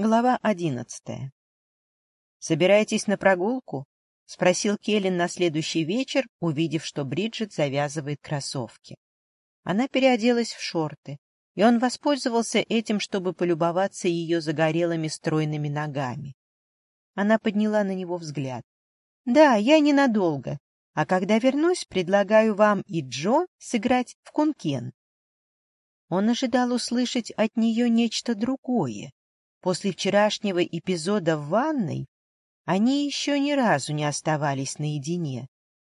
Глава одиннадцатая. «Собираетесь на прогулку?» — спросил Келлен на следующий вечер, увидев, что Бриджит завязывает кроссовки. Она переоделась в шорты, и он воспользовался этим, чтобы полюбоваться ее загорелыми стройными ногами. Она подняла на него взгляд. «Да, я ненадолго, а когда вернусь, предлагаю вам и Джо сыграть в кункен». Он ожидал услышать от нее нечто другое После вчерашнего эпизода в ванной они еще ни разу не оставались наедине.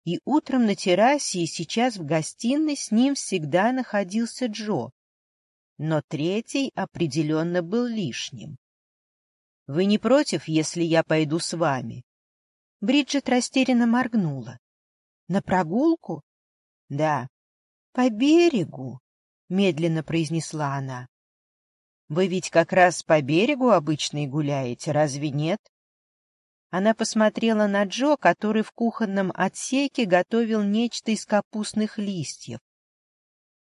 И утром на террасе, и сейчас в гостиной с ним всегда находился Джо. Но третий определенно был лишним. — Вы не против, если я пойду с вами? Бриджит растерянно моргнула. — На прогулку? — Да. — По берегу, — медленно произнесла она. Вы ведь как раз по берегу обычно и гуляете, разве нет? Она посмотрела на Джо, который в кухонном отсеке готовил нечто из капустных листьев.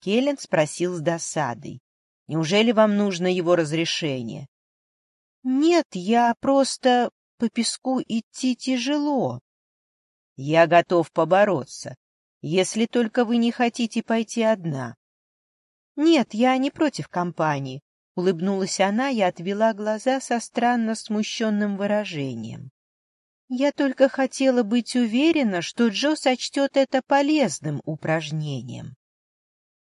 Келлен спросил с досадой. «Неужели вам нужно его разрешение?» «Нет, я просто по песку идти тяжело». «Я готов побороться, если только вы не хотите пойти одна». «Нет, я не против компании. Улыбнулась она и отвела глаза со странно смущенным выражением. Я только хотела быть уверена, что Джо сочтет это полезным упражнением.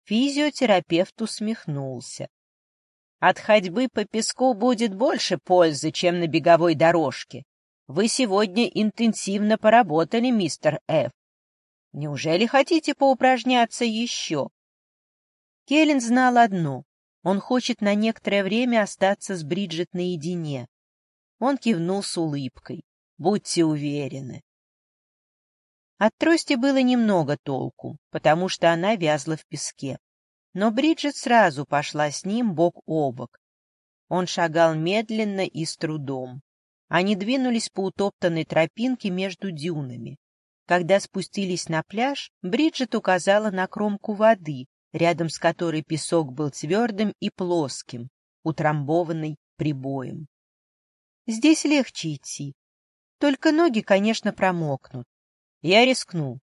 Физиотерапевт усмехнулся. От ходьбы по песку будет больше пользы, чем на беговой дорожке. Вы сегодня интенсивно поработали, мистер Ф. Неужели хотите поупражняться еще? Келлен знал одно он хочет на некоторое время остаться с Бриджит наедине. Он кивнул с улыбкой. Будьте уверены. От трости было немного толку, потому что она вязла в песке. Но Бриджит сразу пошла с ним бок о бок. Он шагал медленно и с трудом. Они двинулись по утоптанной тропинке между дюнами. Когда спустились на пляж, Бриджит указала на кромку воды, рядом с которой песок был твердым и плоским, утрамбованный прибоем. Здесь легче идти. Только ноги, конечно, промокнут. Я рискнул.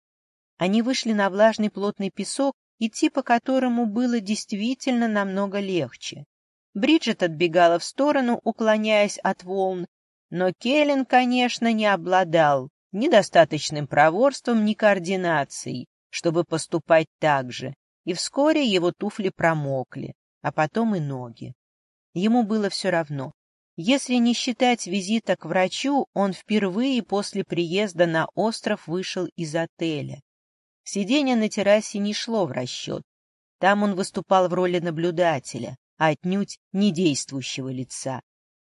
Они вышли на влажный плотный песок, идти по которому было действительно намного легче. Бриджит отбегала в сторону, уклоняясь от волн, но Келлен, конечно, не обладал ни достаточным проворством, ни координацией, чтобы поступать так же, и вскоре его туфли промокли, а потом и ноги. Ему было все равно. Если не считать визита к врачу, он впервые после приезда на остров вышел из отеля. Сидение на террасе не шло в расчет. Там он выступал в роли наблюдателя, а отнюдь не действующего лица.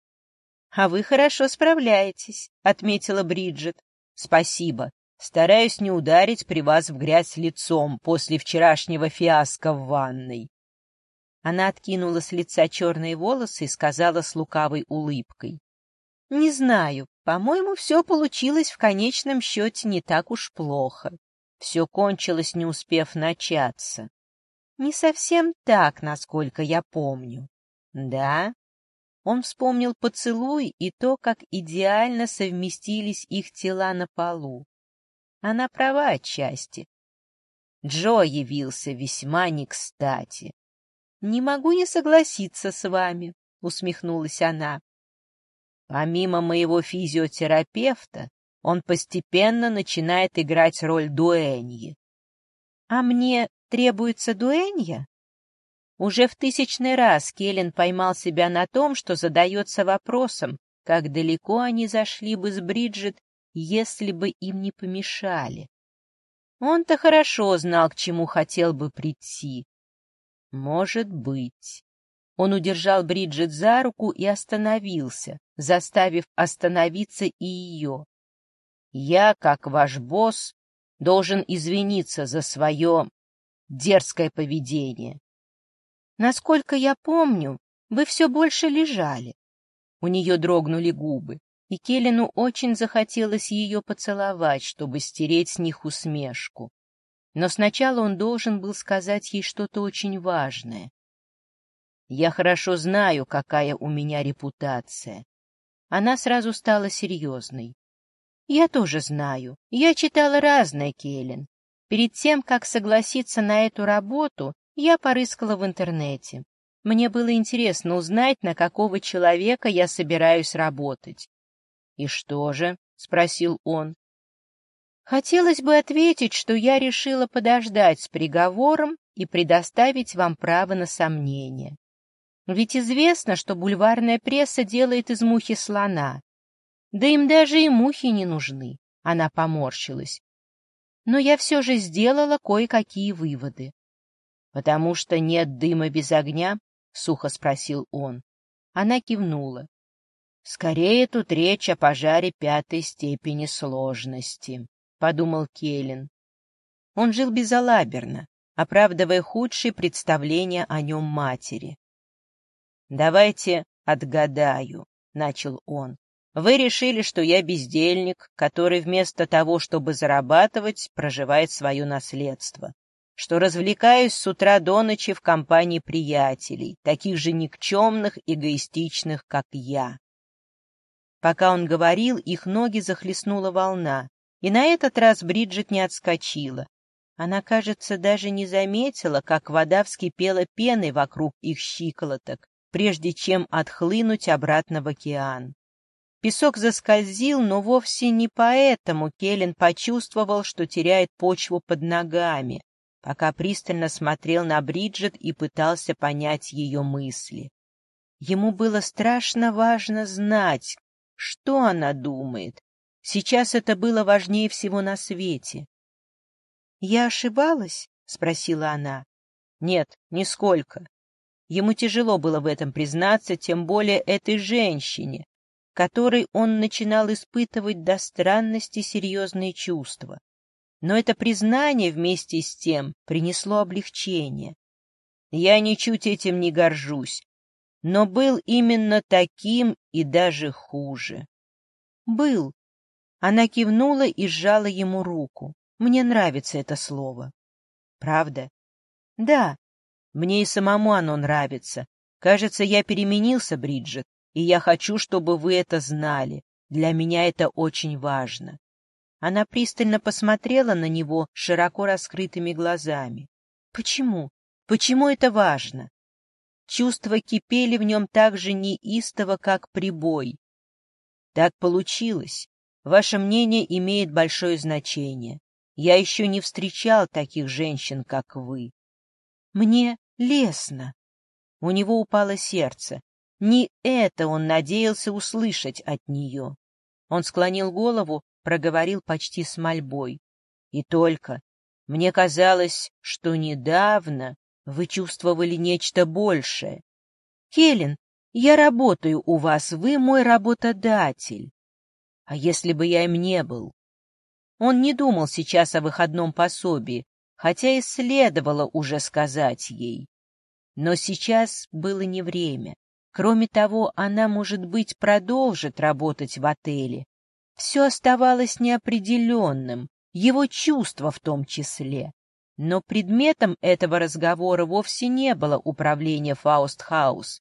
— А вы хорошо справляетесь, — отметила Бриджит. — Спасибо. Стараюсь не ударить при вас в грязь лицом после вчерашнего фиаско в ванной. Она откинула с лица черные волосы и сказала с лукавой улыбкой. — Не знаю, по-моему, все получилось в конечном счете не так уж плохо. Все кончилось, не успев начаться. Не совсем так, насколько я помню. Да? Он вспомнил поцелуй и то, как идеально совместились их тела на полу. Она права отчасти. Джо явился весьма не кстати. — Не могу не согласиться с вами, — усмехнулась она. Помимо моего физиотерапевта, он постепенно начинает играть роль дуэньи. — А мне требуется дуэнья? Уже в тысячный раз Келлен поймал себя на том, что задается вопросом, как далеко они зашли бы с Бриджит если бы им не помешали. Он-то хорошо знал, к чему хотел бы прийти. Может быть. Он удержал Бриджит за руку и остановился, заставив остановиться и ее. Я, как ваш босс, должен извиниться за свое дерзкое поведение. Насколько я помню, вы все больше лежали. У нее дрогнули губы и Келлину очень захотелось ее поцеловать, чтобы стереть с них усмешку. Но сначала он должен был сказать ей что-то очень важное. Я хорошо знаю, какая у меня репутация. Она сразу стала серьезной. Я тоже знаю. Я читала разное, Келлен. Перед тем, как согласиться на эту работу, я порыскала в интернете. Мне было интересно узнать, на какого человека я собираюсь работать. — И что же? — спросил он. Хотелось бы ответить, что я решила подождать с приговором и предоставить вам право на сомнение. Ведь известно, что бульварная пресса делает из мухи слона. Да им даже и мухи не нужны. Она поморщилась. Но я все же сделала кое-какие выводы. — Потому что нет дыма без огня? — сухо спросил он. Она кивнула. — Скорее тут речь о пожаре пятой степени сложности, — подумал Келлен. Он жил безалаберно, оправдывая худшие представления о нем матери. «Давайте отгадаю», — начал он. «Вы решили, что я бездельник, который вместо того, чтобы зарабатывать, проживает свое наследство, что развлекаюсь с утра до ночи в компании приятелей, таких же никчемных, эгоистичных, как я». Пока он говорил, их ноги захлестнула волна, и на этот раз Бриджит не отскочила. Она, кажется, даже не заметила, как вода вскипела пеной вокруг их щиколоток, прежде чем отхлынуть обратно в океан. Песок заскользил, но вовсе не поэтому Келлен почувствовал, что теряет почву под ногами, пока пристально смотрел на Бриджит и пытался понять ее мысли. Ему было страшно важно знать, что она думает. Сейчас это было важнее всего на свете. «Я ошибалась?» — спросила она. «Нет, нисколько. Ему тяжело было в этом признаться, тем более этой женщине, которой он начинал испытывать до странности серьезные чувства. Но это признание вместе с тем принесло облегчение. Я ничуть этим не горжусь, но был именно таким и даже хуже. Был. Она кивнула и сжала ему руку. Мне нравится это слово. Правда? Да, мне и самому оно нравится. Кажется, я переменился, Бриджит, и я хочу, чтобы вы это знали. Для меня это очень важно. Она пристально посмотрела на него широко раскрытыми глазами. Почему? Почему это важно? Чувства кипели в нем так же неистово, как прибой. Так получилось. Ваше мнение имеет большое значение. Я еще не встречал таких женщин, как вы. Мне лестно. У него упало сердце. Не это он надеялся услышать от нее. Он склонил голову, проговорил почти с мольбой. И только мне казалось, что недавно вы чувствовали нечто большее. Келлен, я работаю у вас, вы мой работодатель. А если бы я им не был? Он не думал сейчас о выходном пособии, хотя и следовало уже сказать ей. Но сейчас было не время. Кроме того, она, может быть, продолжит работать в отеле. Все оставалось неопределенным, его чувства в том числе. Но предметом этого разговора вовсе не было управление Фаустхаус.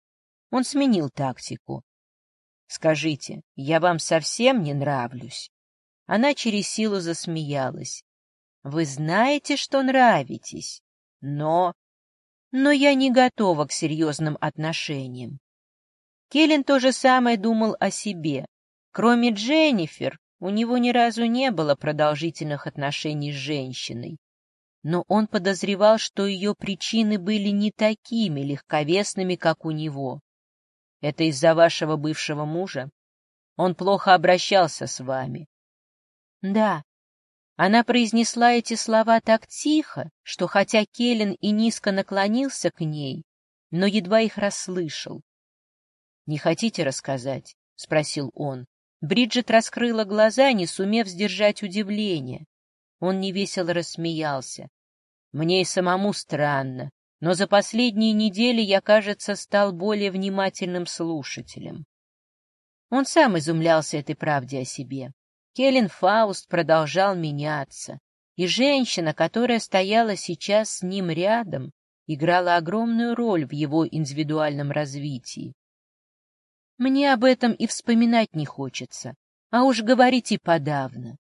Он сменил тактику. «Скажите, я вам совсем не нравлюсь?» Она через силу засмеялась. «Вы знаете, что нравитесь, но...» «Но я не готова к серьезным отношениям». Келлен то же самое думал о себе. Кроме Дженнифер, у него ни разу не было продолжительных отношений с женщиной. Но он подозревал, что ее причины были не такими легковесными, как у него. Это из-за вашего бывшего мужа? Он плохо обращался с вами. Да. Она произнесла эти слова так тихо, что хотя Келлен и низко наклонился к ней, но едва их расслышал. «Не хотите рассказать?» — спросил он. Бриджит раскрыла глаза, не сумев сдержать удивление. Он невесело рассмеялся. «Мне и самому странно, но за последние недели я, кажется, стал более внимательным слушателем». Он сам изумлялся этой правде о себе. Келлен Фауст продолжал меняться, и женщина, которая стояла сейчас с ним рядом, играла огромную роль в его индивидуальном развитии. Мне об этом и вспоминать не хочется, а уж говорить и подавно.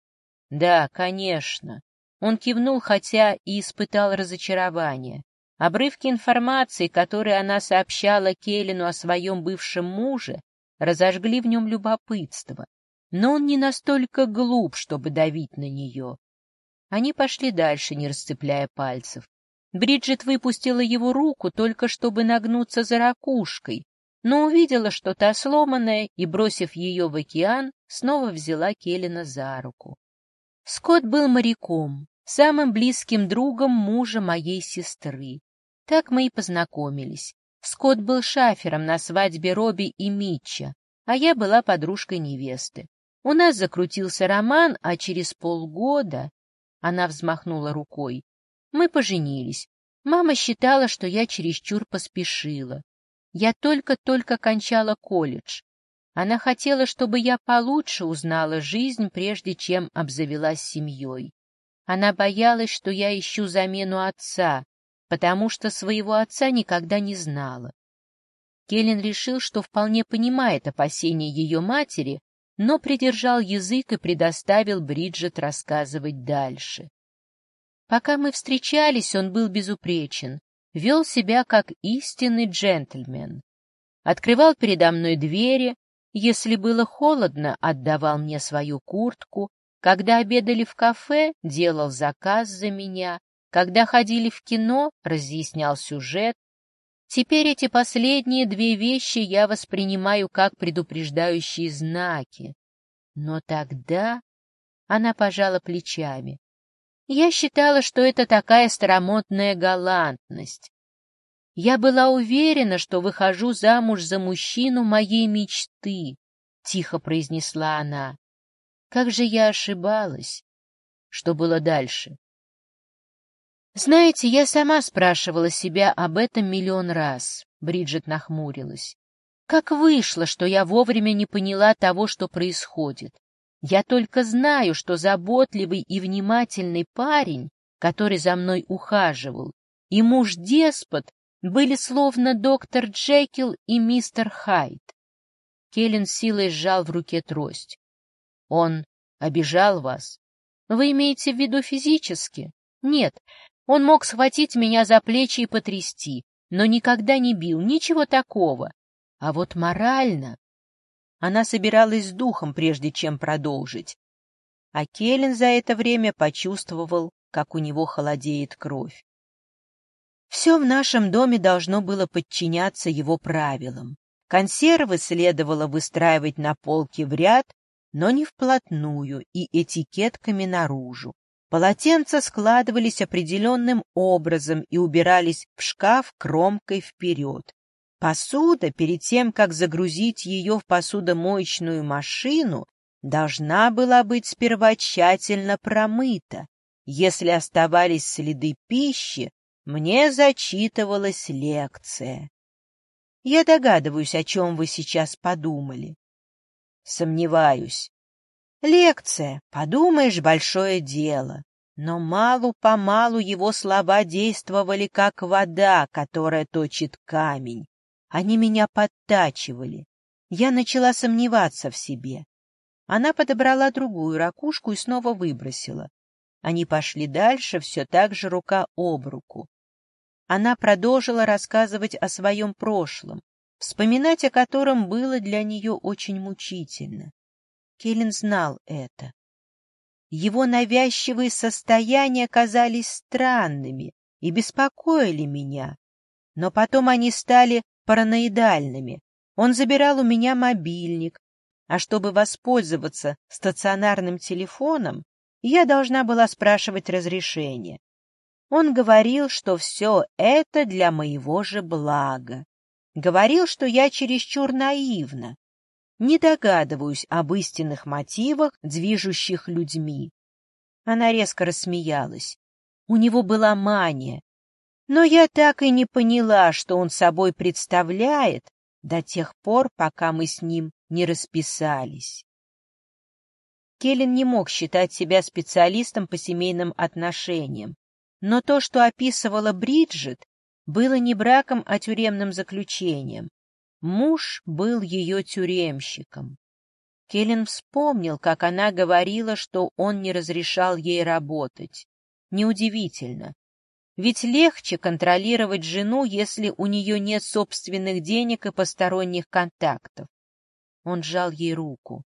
Да, конечно. Он кивнул, хотя и испытал разочарование. Обрывки информации, которые она сообщала Келлину о своем бывшем муже, разожгли в нем любопытство, но он не настолько глуп, чтобы давить на нее. Они пошли дальше, не расцепляя пальцев. Бриджит выпустила его руку, только чтобы нагнуться за ракушкой, но увидела, что та сломанная, и, бросив ее в океан, снова взяла Келлина за руку. Скотт был моряком, самым близким другом мужа моей сестры. Так мы и познакомились. Скотт был шафером на свадьбе Робби и Митча, а я была подружкой невесты. У нас закрутился роман, а через полгода... Она взмахнула рукой. Мы поженились. Мама считала, что я чересчур поспешила. Я только-только кончала колледж. Она хотела, чтобы я получше узнала жизнь, прежде чем обзавелась семьей. Она боялась, что я ищу замену отца, потому что своего отца никогда не знала. Келлен решил, что вполне понимает опасения ее матери, но придержал язык и предоставил Бриджит рассказывать дальше. Пока мы встречались, он был безупречен, вел себя как истинный джентльмен. Открывал передо мной двери, если было холодно, отдавал мне свою куртку, когда обедали в кафе, делал заказ за меня, когда ходили в кино, разъяснял сюжет. Теперь эти последние две вещи я воспринимаю как предупреждающие знаки. Но тогда она пожала плечами. Я считала, что это такая старомодная галантность. Я была уверена, что выхожу замуж за мужчину моей мечты, — тихо произнесла она. Как же я ошибалась! Что было дальше? Знаете, я сама спрашивала себя об этом миллион раз. Бриджит нахмурилась. Как вышло, что я вовремя не поняла того, что происходит? Я только знаю, что заботливый и внимательный парень, который за мной ухаживал, и муж-деспот были словно доктор Джекил и мистер Хайд. Келлен силой сжал в руке трость. Он обижал вас? Вы имеете в виду физически? Нет, он мог схватить меня за плечи и потрясти, но никогда не бил, ничего такого. А вот морально... Она собиралась с духом, прежде чем продолжить. А Келлен за это время почувствовал, как у него холодеет кровь. Все в нашем доме должно было подчиняться его правилам. Консервы следовало выстраивать на полке в ряд, но не вплотную и этикетками наружу. Полотенца складывались определенным образом и убирались в шкаф кромкой вперед. Посуда, перед тем, как загрузить ее в посудомоечную машину, должна была быть сперва тщательно промыта. Если оставались следы пищи, мне зачитывалась лекция. Я догадываюсь, о чем вы сейчас подумали. Сомневаюсь. Лекция, подумаешь, большое дело. Но малу-помалу его слова действовали, как вода, которая точит камень. Они меня подтачивали. Я начала сомневаться в себе. Она подобрала другую ракушку и снова выбросила. Они пошли дальше, все так же рука об руку. Она продолжила рассказывать о своем прошлом, вспоминать о котором было для нее очень мучительно. Келлен знал это. Его навязчивые состояния казались странными и беспокоили меня, но потом они стали параноидальными. Он забирал у меня мобильник, а чтобы воспользоваться стационарным телефоном, я должна была спрашивать разрешение. Он говорил, что все это для моего же блага. Говорил, что я чересчур наивна. Не догадываюсь об истинных мотивах, движущих людьми. Она резко рассмеялась. У него была мания. Но я так и не поняла, что он собой представляет до тех пор, пока мы с ним не расписались. Келлен не мог считать себя специалистом по семейным отношениям, но то, что описывала Бриджит, было не браком, а тюремным заключением. Муж был ее тюремщиком. Келлен вспомнил, как она говорила, что он не разрешал ей работать. Неудивительно. Ведь легче контролировать жену, если у нее нет собственных денег и посторонних контактов. Он сжал ей руку.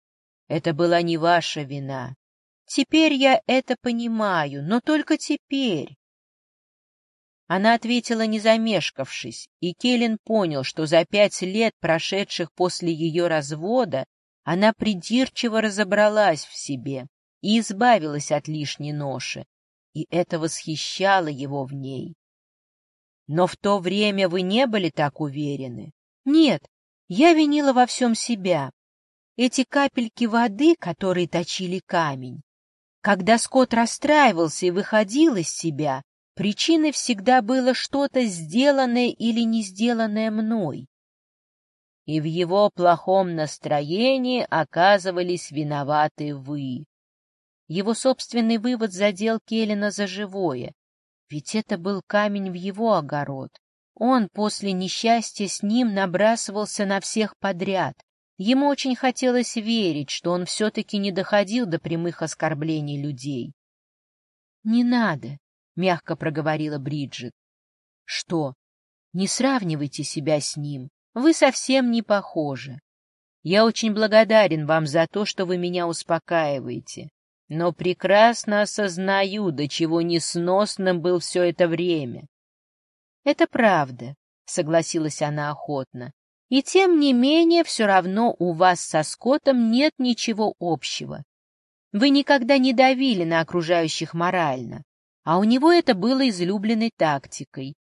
Это была не ваша вина. Теперь я это понимаю, но только теперь. Она ответила, не замешкавшись, и Келлен понял, что за пять лет, прошедших после ее развода, она придирчиво разобралась в себе и избавилась от лишней ноши, и это восхищало его в ней. Но в то время вы не были так уверены. Нет, я винила во всем себя. Эти капельки воды, которые точили камень. Когда Скотт расстраивался и выходил из себя, Причиной всегда было что-то сделанное или не сделанное мной. И в его плохом настроении оказывались виноваты вы. Его собственный вывод задел Келлина за живое, ведь это был камень в его огород. Он после несчастья с ним набрасывался на всех подряд. Ему очень хотелось верить, что он все-таки не доходил до прямых оскорблений людей. — Не надо, — мягко проговорила Бриджит. — Что? Не сравнивайте себя с ним. Вы совсем не похожи. Я очень благодарен вам за то, что вы меня успокаиваете, но прекрасно осознаю, до чего несносным был все это время. — Это правда, — согласилась она охотно. — И тем не менее все равно у вас со Скоттом нет ничего общего. Вы никогда не давили на окружающих морально а у него это было излюбленной тактикой.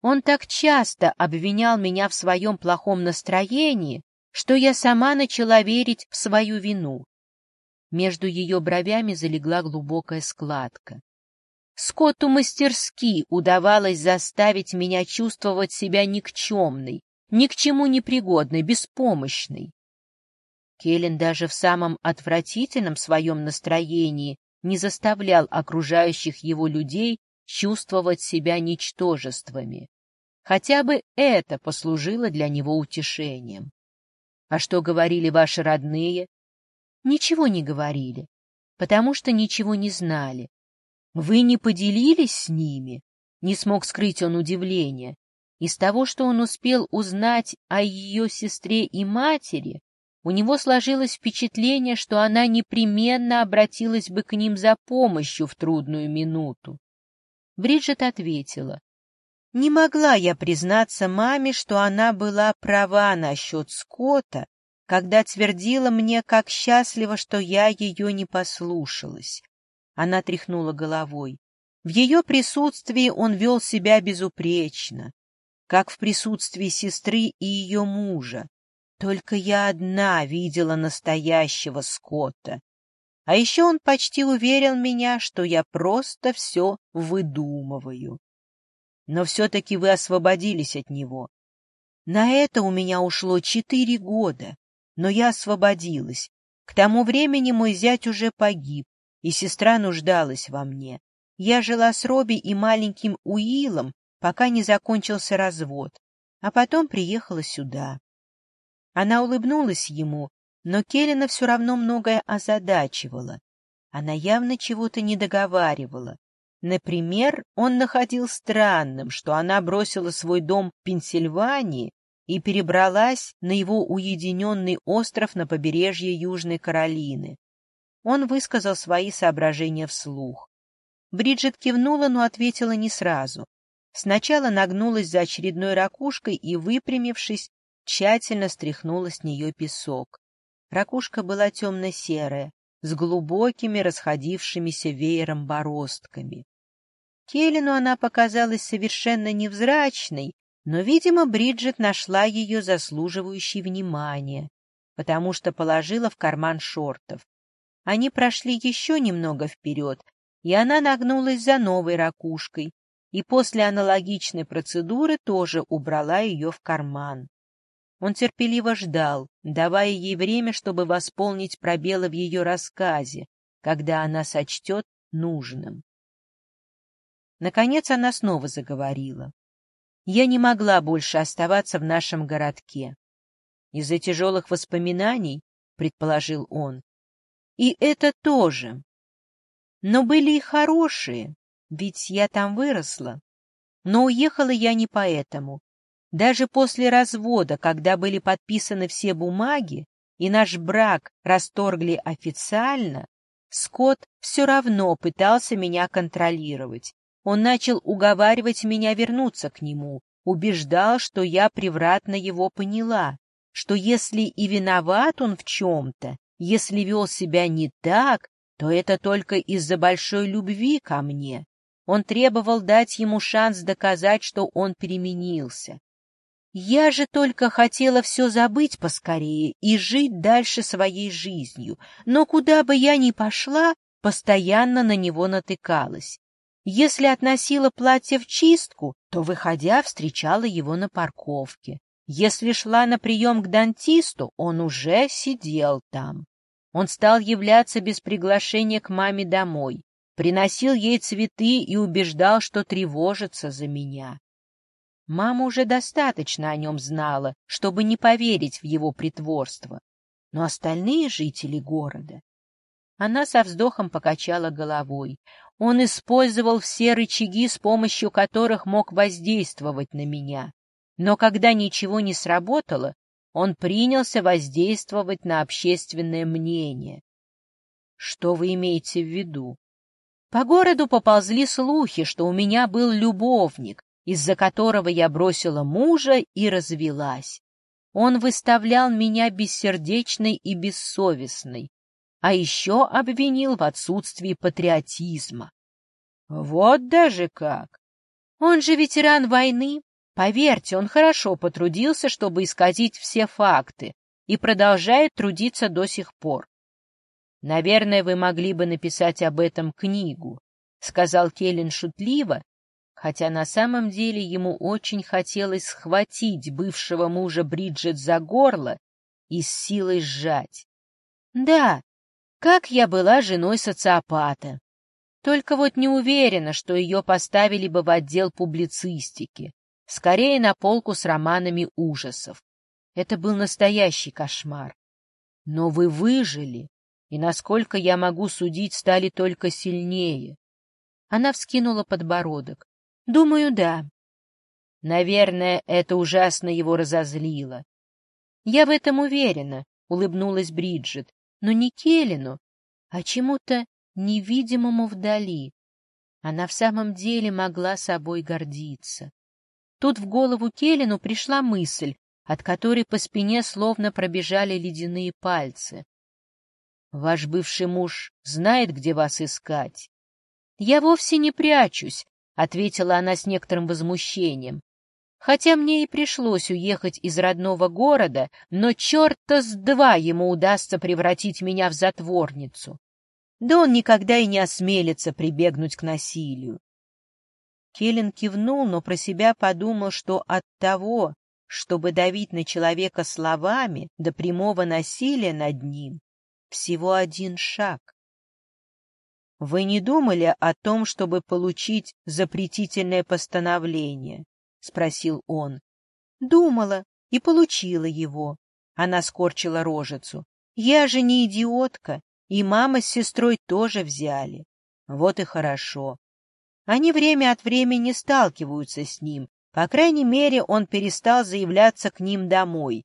Он так часто обвинял меня в своем плохом настроении, что я сама начала верить в свою вину. Между ее бровями залегла глубокая складка. Скотту мастерски удавалось заставить меня чувствовать себя никчемной, ни к чему непригодной, беспомощной. Келлен даже в самом отвратительном своем настроении не заставлял окружающих его людей чувствовать себя ничтожествами. Хотя бы это послужило для него утешением. А что говорили ваши родные? Ничего не говорили, потому что ничего не знали. Вы не поделились с ними? Не смог скрыть он удивление. Из того, что он успел узнать о ее сестре и матери, у него сложилось впечатление, что она непременно обратилась бы к ним за помощью в трудную минуту. Бриджит ответила. Не могла я признаться маме, что она была права насчет Скотта, когда твердила мне, как счастливо, что я ее не послушалась. Она тряхнула головой. В ее присутствии он вел себя безупречно, как в присутствии сестры и ее мужа. Только я одна видела настоящего Скотта. А еще он почти уверил меня, что я просто все выдумываю. Но все-таки вы освободились от него. На это у меня ушло четыре года, но я освободилась. К тому времени мой зять уже погиб, и сестра нуждалась во мне. Я жила с Робби и маленьким Уиллом, пока не закончился развод, а потом приехала сюда. Она улыбнулась ему, но Келлина все равно многое озадачивала. Она явно чего-то не договаривала. Например, он находил странным, что она бросила свой дом в Пенсильвании и перебралась на его уединенный остров на побережье Южной Каролины. Он высказал свои соображения вслух. Бриджит кивнула, но ответила не сразу. Сначала нагнулась за очередной ракушкой и, выпрямившись, тщательно стряхнула с нее песок. Ракушка была темно-серая, с глубокими расходившимися веером бороздками. Келлину она показалась совершенно невзрачной, но, видимо, Бриджит нашла ее заслуживающей внимания, потому что положила в карман шортов. Они прошли еще немного вперед, и она нагнулась за новой ракушкой, и после аналогичной процедуры тоже убрала ее в карман. Он терпеливо ждал, давая ей время, чтобы восполнить пробелы в ее рассказе, когда она сочтет нужным. Наконец она снова заговорила. Я не могла больше оставаться в нашем городке. Из-за тяжелых воспоминаний, предположил он. И это тоже. Но были и хорошие, ведь я там выросла. Но уехала я не поэтому. Даже после развода, когда были подписаны все бумаги, и наш брак расторгли официально, Скотт все равно пытался меня контролировать. Он начал уговаривать меня вернуться к нему, убеждал, что я превратно его поняла, что если и виноват он в чем-то, если вел себя не так, то это только из-за большой любви ко мне. Он требовал дать ему шанс доказать, что он переменился. Я же только хотела все забыть поскорее и жить дальше своей жизнью, но куда бы я ни пошла, постоянно на него натыкалась. Если относила платье в чистку, то, выходя, встречала его на парковке. Если шла на прием к дантисту, он уже сидел там. Он стал являться без приглашения к маме домой, приносил ей цветы и убеждал, что тревожится за меня. Мама уже достаточно о нем знала, чтобы не поверить в его притворство. Но остальные жители города... Она со вздохом покачала головой. Он использовал все рычаги, с помощью которых мог воздействовать на меня. Но когда ничего не сработало, он принялся воздействовать на общественное мнение. Что вы имеете в виду? По городу поползли слухи, что у меня был любовник, из-за которого я бросила мужа и развелась. Он выставлял меня бессердечной и бессовестной, а еще обвинил в отсутствии патриотизма. Вот даже как! Он же ветеран войны. Поверьте, он хорошо потрудился, чтобы исказить все факты, и продолжает трудиться до сих пор. Наверное, вы могли бы написать об этом книгу, — сказал Келлен шутливо, хотя на самом деле ему очень хотелось схватить бывшего мужа Бриджит за горло и с силой сжать. Да, как я была женой социопата. Только вот не уверена, что ее поставили бы в отдел публицистики, скорее на полку с романами ужасов. Это был настоящий кошмар. Но вы выжили, и, насколько я могу судить, стали только сильнее. Она вскинула подбородок. Думаю, да. Наверное, это ужасно его разозлило. Я в этом уверена, улыбнулась Бриджит, но не Келлину, а чему-то невидимому вдали. Она в самом деле могла собой гордиться. Тут в голову Келлину пришла мысль, от которой по спине словно пробежали ледяные пальцы. «Ваш бывший муж знает, где вас искать?» «Я вовсе не прячусь», ответила она с некоторым возмущением. Хотя мне и пришлось уехать из родного города, но черта с два ему удастся превратить меня в затворницу. Да он никогда и не осмелится прибегнуть к насилию. Келлен кивнул, но про себя подумал, что от того, чтобы давить на человека словами до прямого насилия над ним, всего один шаг. Вы не думали о том, чтобы получить запретительное постановление? — спросил он. — Думала и получила его. Она скорчила рожицу. Я же не идиотка, и мама с сестрой тоже взяли. Вот и хорошо. Они время от времени сталкиваются с ним. По крайней мере, он перестал заявляться к ним домой.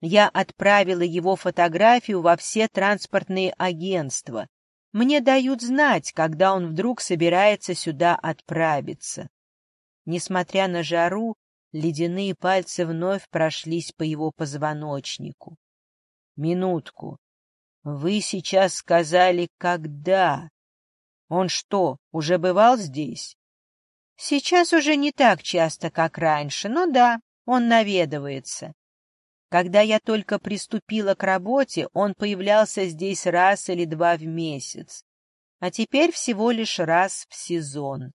Я отправила его фотографию во все транспортные агентства. Мне дают знать, когда он вдруг собирается сюда отправиться. Несмотря на жару, ледяные пальцы вновь прошлись по его позвоночнику. Минутку. Вы сейчас сказали «когда». Он что, уже бывал здесь? Сейчас уже не так часто, как раньше, но да, он наведывается. Когда я только приступила к работе, он появлялся здесь раз или два в месяц, а теперь всего лишь раз в сезон.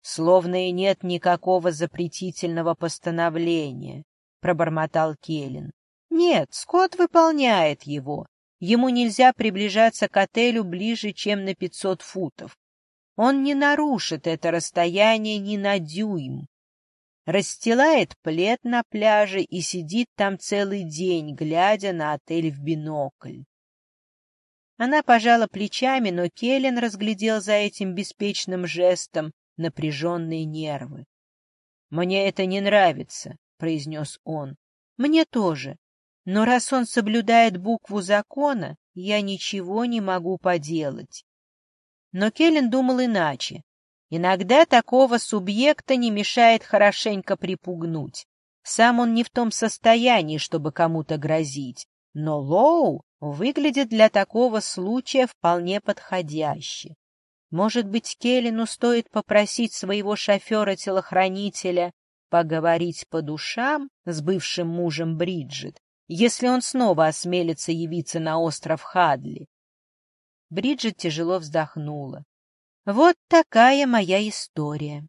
Словно и нет никакого запретительного постановления, — пробормотал Келлен. Нет, Скотт выполняет его. Ему нельзя приближаться к отелю ближе, чем на пятьсот футов. Он не нарушит это расстояние ни на дюйм. Расстилает плед на пляже и сидит там целый день, глядя на отель в бинокль. Она пожала плечами, но Келлен разглядел за этим беспечным жестом напряженные нервы. «Мне это не нравится», — произнес он. «Мне тоже. Но раз он соблюдает букву закона, я ничего не могу поделать». Но Келлен думал иначе. Иногда такого субъекта не мешает хорошенько припугнуть. Сам он не в том состоянии, чтобы кому-то грозить, но Лоу выглядит для такого случая вполне подходяще. Может быть, Келлину стоит попросить своего шофера-телохранителя поговорить по душам с бывшим мужем Бриджит, если он снова осмелится явиться на остров Хадли. Бриджит тяжело вздохнула. Вот такая моя история.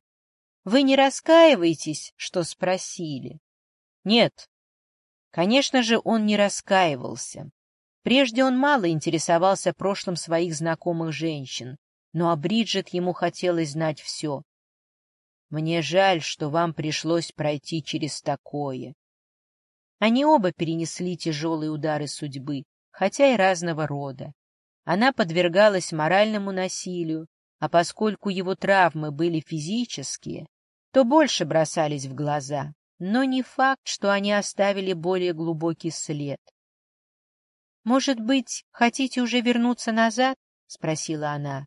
Вы не раскаиваетесь, что спросили? Нет. Конечно же, он не раскаивался. Прежде он мало интересовался прошлым своих знакомых женщин, но о Бриджит ему хотелось знать все. Мне жаль, что вам пришлось пройти через такое. Они оба перенесли тяжелые удары судьбы, хотя и разного рода. Она подвергалась моральному насилию, а поскольку его травмы были физические, то больше бросались в глаза, но не факт, что они оставили более глубокий след. «Может быть, хотите уже вернуться назад?» — спросила она.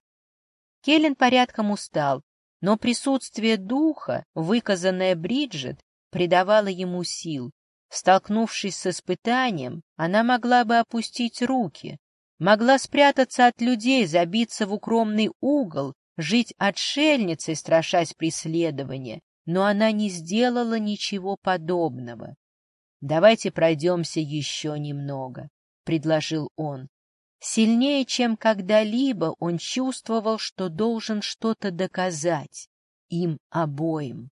Келлен порядком устал, но присутствие духа, выказанное Бриджит, придавало ему сил. Столкнувшись с испытанием, она могла бы опустить руки, могла спрятаться от людей, забиться в укромный угол, жить отшельницей, страшась преследования, но она не сделала ничего подобного. «Давайте пройдемся еще немного», — предложил он. Сильнее, чем когда-либо, он чувствовал, что должен что-то доказать им обоим.